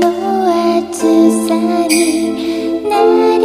の暑さに